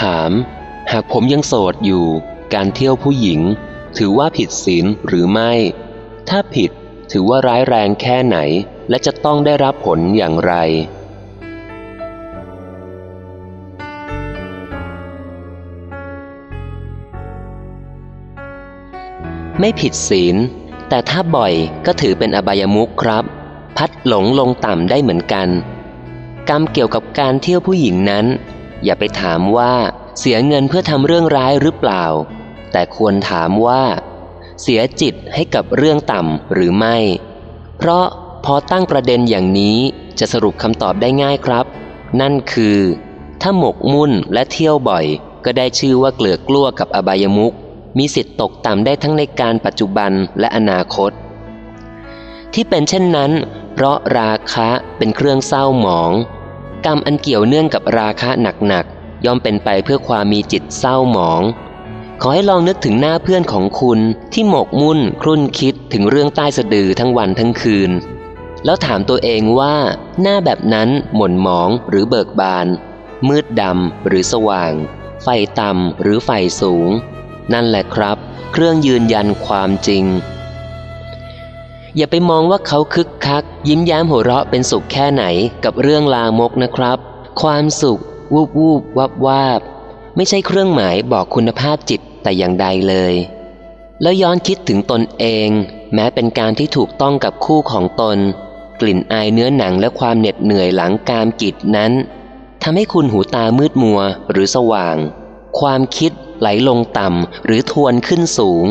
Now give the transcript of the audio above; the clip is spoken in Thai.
ถาม หากผมยังโสดอยู่ การเที่ยวผู้หญิง ถือว่าผิดศีลหรือไม่ ถ้าผิดถือว่าร้ายแรงแค่ไหน และจะต้องได้รับผลอย่างไร ไม่ผิดศีล แต่ถ้าบ่อยก็ถือเป็นอบายมุขครับ พัดหลงลงต่ำได้เหมือนกัน กรรมเกี่ยวกับการเที่ยวผู้หญิงนั้น อย่าไปถามว่าเสียเงินเพื่อทำเรื่องร้ายหรือเปล่า แต่ควรถามว่า เสียจิตให้กับเรื่องต่ำหรือไม่ เพราะพอตั้งประเด็นอย่างนี้จะสรุปคำตอบได้ง่ายครับ นั่นคือ ถ้าหมกมุ่นและเที่ยวบ่อย ก็ได้ชื่อว่าเกลือกลัวกับอบายมุขมีสิทธิ์ตกต่ำได้ทั้งในการปัจจุบันและอนาคต ที่เป็นเช่นนั้น เพราะราคะเป็นเครื่องเศร้าหมอง กรรมอันเกี่ยวเนื่องกับราคะหนักๆย่อมเป็นไปเพื่อความมีจิตเศร้าหมอง ขอให้ลองนึกถึงหน้าเพื่อนของคุณที่หมกมุ่น ครุ่นคิดถึงเรื่องใต้สะดือทั้งวันทั้งคืน แล้วถามตัวเองว่า หน้าแบบนั้นหม่นหมองหรือเบิกบาน มืดดำหรือสว่าง ไฟต่ำหรือไฟสูง นั่นแหละครับ เครื่องยืนยันความจริง อย่าไปมองว่าเขาคึกคัก ยิ้มแย้มหัวเราะเป็นสุขแค่ไหนกับเรื่องลามกนะครับ ความสุข วูบวูบวับวาบ ไม่ใช่เครื่องหมายบอกคุณภาพจิตแต่อย่างใดเลย แล้วย้อนคิดถึงตนเอง แม้เป็นการที่ถูกต้องกับคู่ของตน กลิ่นอายเนื้อหนังและความเหน็ดเหนื่อยหลังการกิจนั้นทำให้คุณหูตามืดมัวหรือสว่าง ความคิดไหลลงต่ำหรือทวนขึ้นสูง